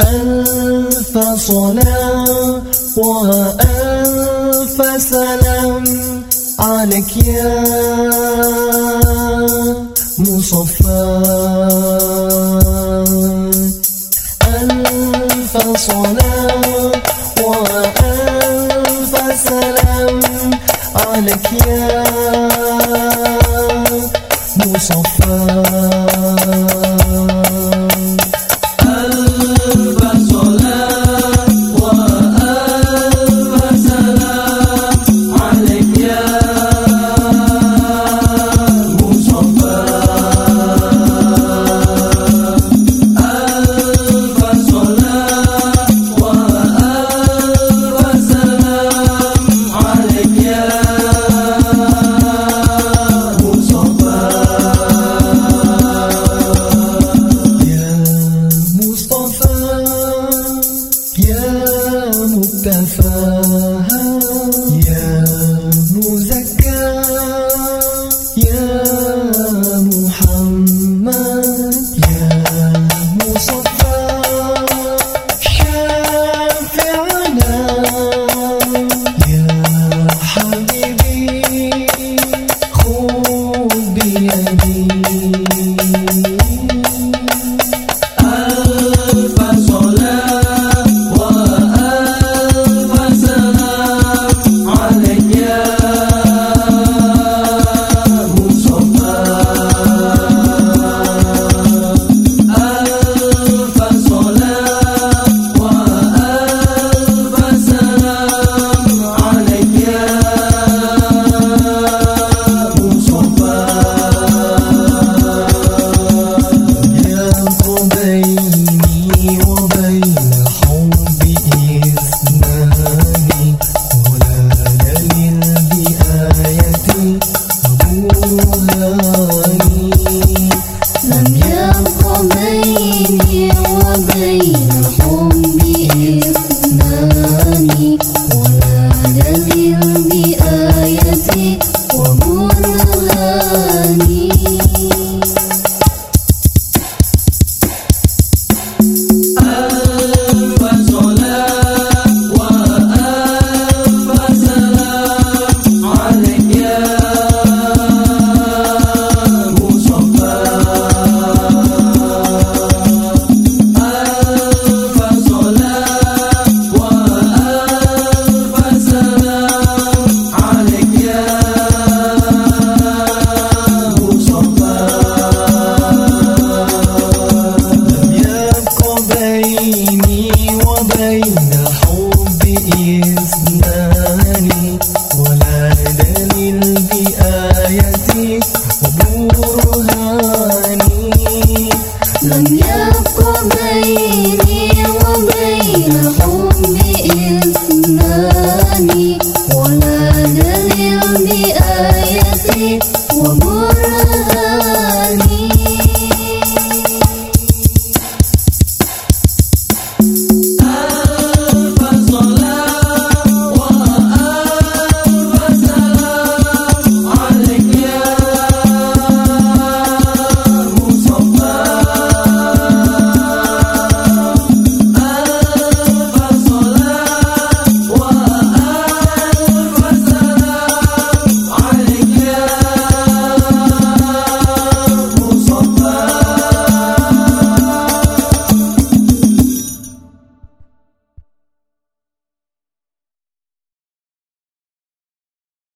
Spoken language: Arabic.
ألف صلاة وألف سلام عليك يا مصفى ألف صلاة وألف سلام عليك يا مصفى ولا دليل بآيتي وبرهاني